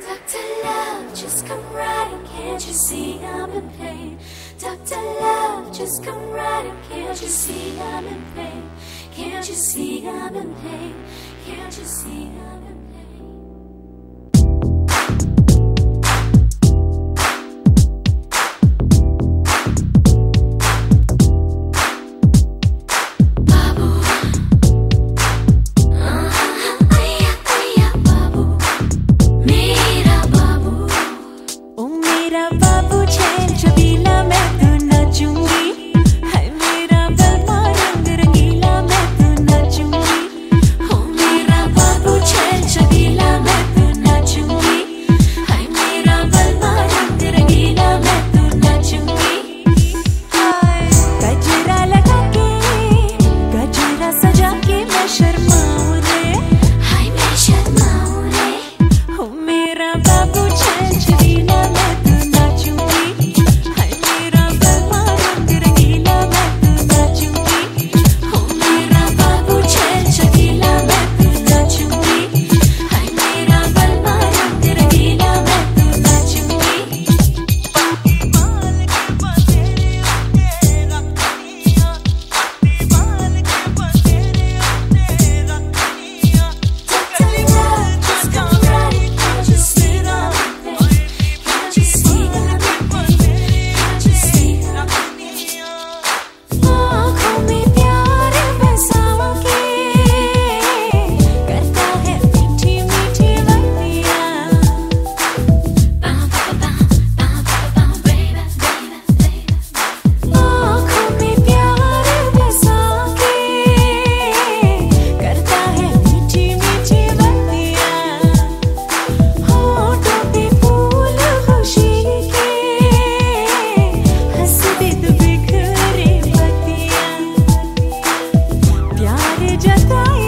Doctor Love, just come right can't you see I'm in pain? Doctor Love, just come right can't you see I'm in pain? Can't you see I'm in pain? Can't you see I'm in pain? just die.